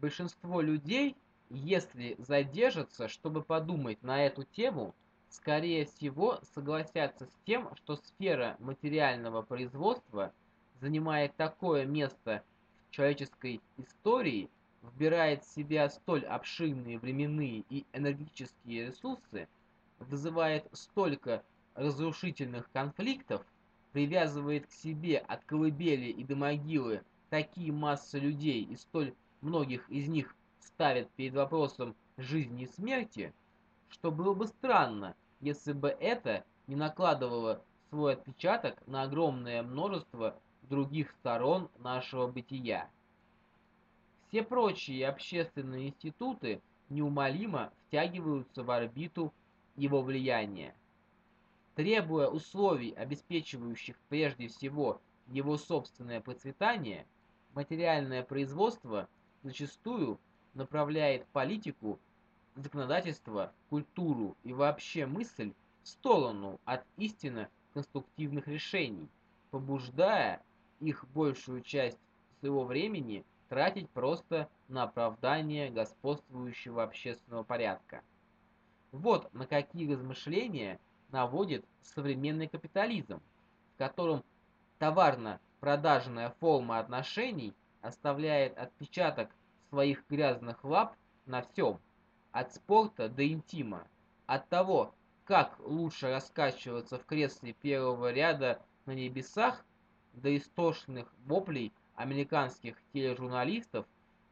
Большинство людей, если задержатся, чтобы подумать на эту тему, скорее всего согласятся с тем, что сфера материального производства занимает такое место в человеческой истории, вбирает в себя столь обширные временные и энергетические ресурсы, вызывает столько разрушительных конфликтов, привязывает к себе от колыбели и до могилы такие массы людей и столь многих из них ставит перед вопросом жизни и смерти, что было бы странно, если бы это не накладывало свой отпечаток на огромное множество других сторон нашего бытия. Все прочие общественные институты неумолимо втягиваются в орбиту его влияния. Требуя условий, обеспечивающих прежде всего его собственное процветание, материальное производство зачастую направляет политику, законодательство, культуру и вообще мысль в сторону от истинно конструктивных решений, побуждая их большую часть своего времени тратить просто на оправдание господствующего общественного порядка. Вот на какие размышления наводит современный капитализм, в котором товарно-продажная форма отношений оставляет отпечаток своих грязных лап на всем, от спорта до интима, от того, как лучше раскачиваться в кресле первого ряда на небесах, до истошных воплей американских тележурналистов,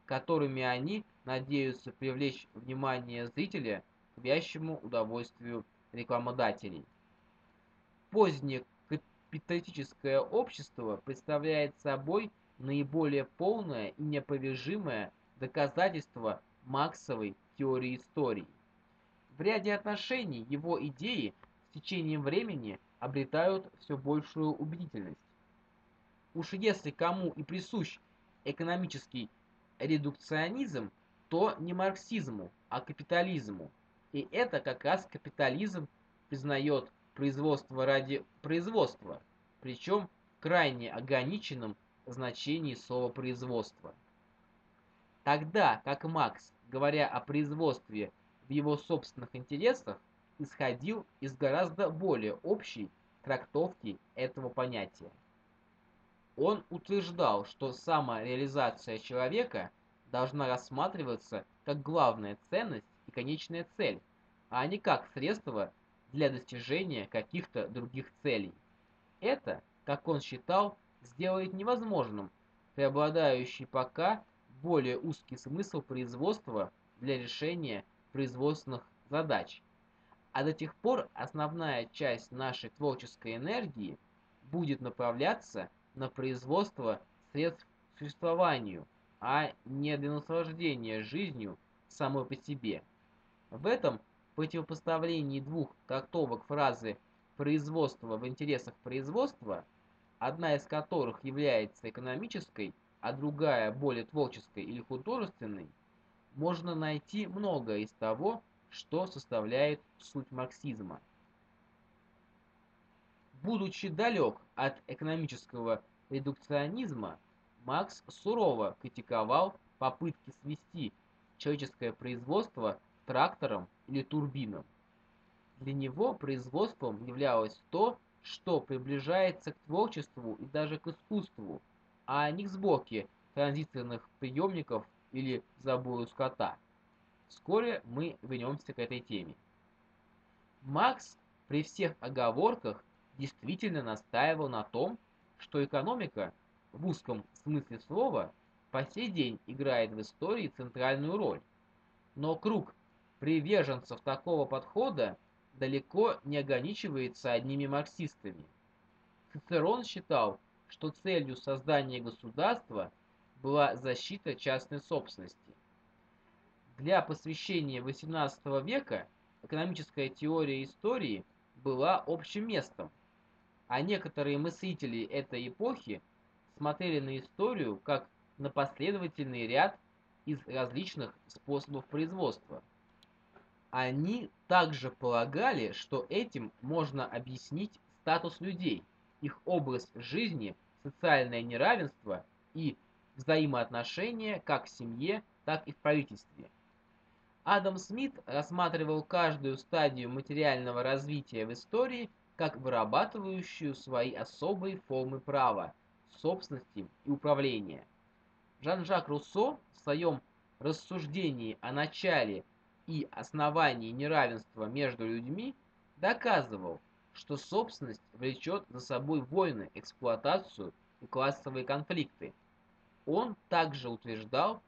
которыми они надеются привлечь внимание зрителя к вящему удовольствию рекламодателей. Позднее капиталистическое общество представляет собой наиболее полное и неопровержимое доказательство Максовой теории истории. В ряде отношений его идеи с течением времени обретают все большую убедительность. Уж если кому и присущ экономический редукционизм, то не марксизму, а капитализму. И это как раз капитализм признает производство ради производства, причем крайне ограниченном значении слова производства. Тогда как Макс, говоря о производстве в его собственных интересах, исходил из гораздо более общей трактовки этого понятия. Он утверждал, что самореализация человека должна рассматриваться как главная ценность и конечная цель, а не как средство для достижения каких-то других целей. Это, как он считал, сделает невозможным преобладающий пока более узкий смысл производства для решения производственных задач. А до тех пор основная часть нашей творческой энергии будет направляться на производство средств к существованию, а не для наслаждения жизнью самой по себе. В этом противопоставлении двух трактовок фразы «производство в интересах производства», одна из которых является экономической, а другая более творческой или художественной, можно найти многое из того, что составляет суть марксизма будучи далек от экономического редукционизма, Макс сурово критиковал попытки свести человеческое производство к тракторам или турбинам. Для него производством являлось то, что приближается к творчеству и даже к искусству, а не к сборке транзисторных приемников или забою скота. Вскоре мы вернемся к этой теме. Макс при всех оговорках действительно настаивал на том, что экономика в узком смысле слова по сей день играет в истории центральную роль. Но круг приверженцев такого подхода далеко не ограничивается одними марксистами. Цицерон считал, что целью создания государства была защита частной собственности. Для посвящения XVIII века экономическая теория истории была общим местом, а некоторые мыслители этой эпохи смотрели на историю как на последовательный ряд из различных способов производства. Они также полагали, что этим можно объяснить статус людей, их образ жизни, социальное неравенство и взаимоотношения как в семье, так и в правительстве. Адам Смит рассматривал каждую стадию материального развития в истории как вырабатывающую свои особые формы права, собственности и управления. Жан-Жак Руссо в своем рассуждении о начале и основании неравенства между людьми доказывал, что собственность влечет за собой войны, эксплуатацию и классовые конфликты. Он также утверждал,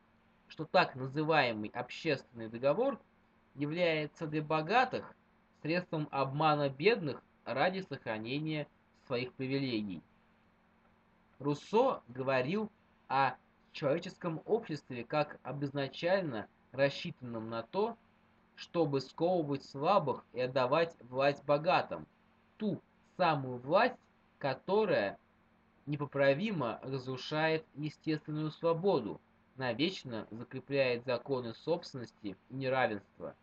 что так называемый общественный договор является для богатых средством обмана бедных ради сохранения своих привилегий. Руссо говорил о человеческом обществе как об изначально рассчитанном на то, чтобы сковывать слабых и отдавать власть богатым, ту самую власть, которая непоправимо разрушает естественную свободу, навечно закрепляет законы собственности и неравенства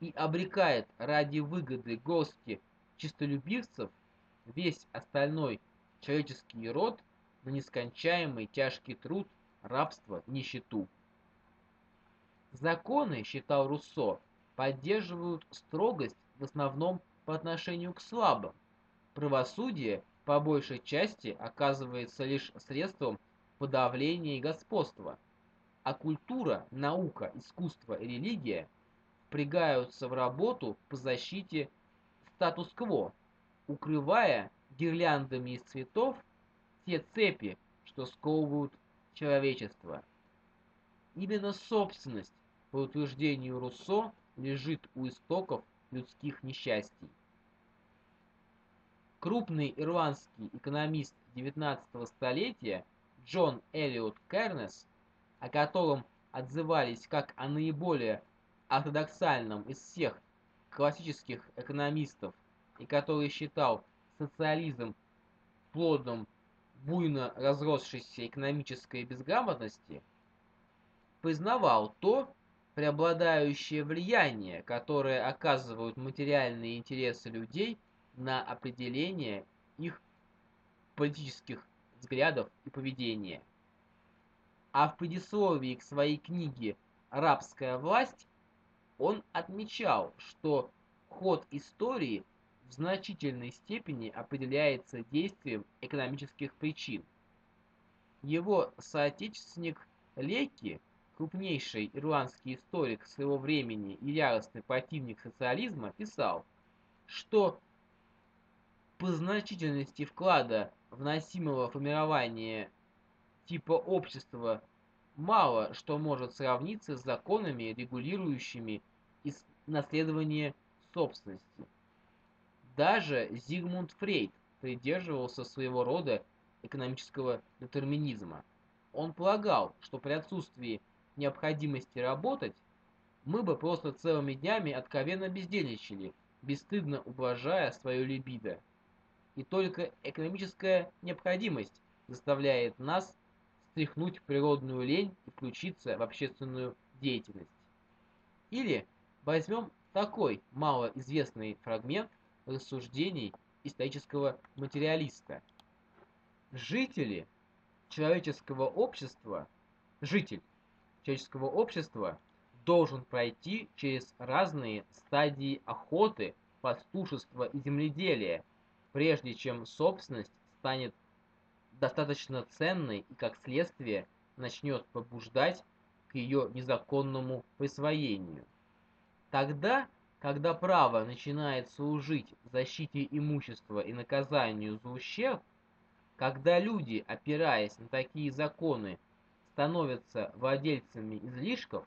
и обрекает ради выгоды горстки чистолюбивцев весь остальной человеческий род на нескончаемый тяжкий труд, рабство, нищету. Законы, считал Руссо, поддерживают строгость в основном по отношению к слабым. Правосудие по большей части оказывается лишь средством подавления и господства, а культура, наука, искусство и религия впрягаются в работу по защите статус-кво, укрывая гирляндами из цветов те цепи, что сковывают человечество. Именно собственность, по утверждению Руссо, лежит у истоков людских несчастий. Крупный ирландский экономист XIX столетия Джон Элиот Кернес, о котором отзывались как о наиболее ортодоксальном из всех классических экономистов и который считал социализм плодом буйно разросшейся экономической безграмотности, признавал то преобладающее влияние, которое оказывают материальные интересы людей на определение их политических взглядов и поведения. А в предисловии к своей книге «Рабская власть» он отмечал, что ход истории в значительной степени определяется действием экономических причин. Его соотечественник Леки, крупнейший ирландский историк своего времени и яростный противник социализма, писал, что по значительности вклада вносимого формирования типа общества мало что может сравниться с законами, регулирующими наследование собственности. Даже Зигмунд Фрейд придерживался своего рода экономического детерминизма. Он полагал, что при отсутствии необходимости работать, мы бы просто целыми днями откровенно бездельничали, бесстыдно ублажая свою либидо. И только экономическая необходимость заставляет нас стряхнуть природную лень и включиться в общественную деятельность. Или возьмем такой малоизвестный фрагмент рассуждений исторического материалиста. Жители человеческого общества, житель человеческого общества должен пройти через разные стадии охоты, пастушества и земледелия, прежде чем собственность станет достаточно ценной и, как следствие, начнет побуждать к ее незаконному присвоению. Тогда, когда право начинает служить защите имущества и наказанию за ущерб, когда люди, опираясь на такие законы, становятся владельцами излишков,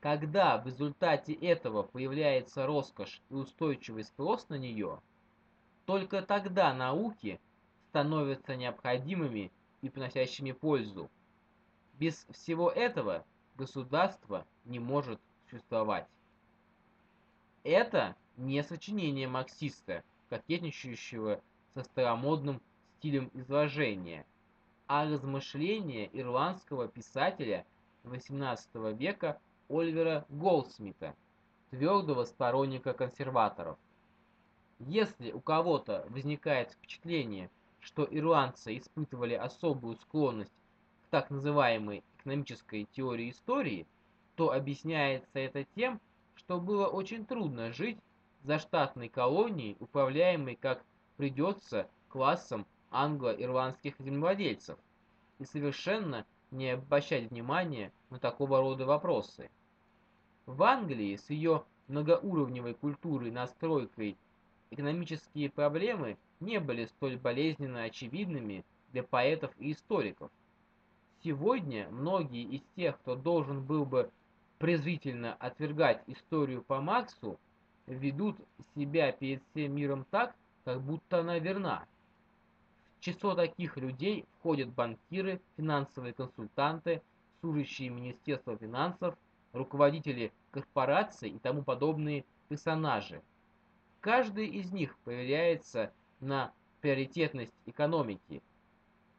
когда в результате этого появляется роскошь и устойчивый спрос на нее, только тогда науки становятся необходимыми и приносящими пользу. Без всего этого государство не может существовать. Это не сочинение марксиста, кокетничающего со старомодным стилем изложения, а размышления ирландского писателя XVIII века Оливера Голдсмита, твердого сторонника консерваторов. Если у кого-то возникает впечатление, что ирландцы испытывали особую склонность к так называемой экономической теории истории, то объясняется это тем, что было очень трудно жить за штатной колонией, управляемой как придется классом англо-ирландских землевладельцев, и совершенно не обращать внимания на такого рода вопросы. В Англии с ее многоуровневой культурой настройкой экономические проблемы не были столь болезненно очевидными для поэтов и историков. Сегодня многие из тех, кто должен был бы презрительно отвергать историю по Марксу, ведут себя перед всем миром так, как будто она верна. В число таких людей входят банкиры, финансовые консультанты, служащие Министерства финансов, руководители корпораций и тому подобные персонажи. Каждый из них проверяется на приоритетность экономики,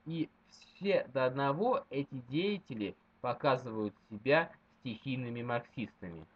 и все до одного эти деятели показывают себя стихийными марксистами.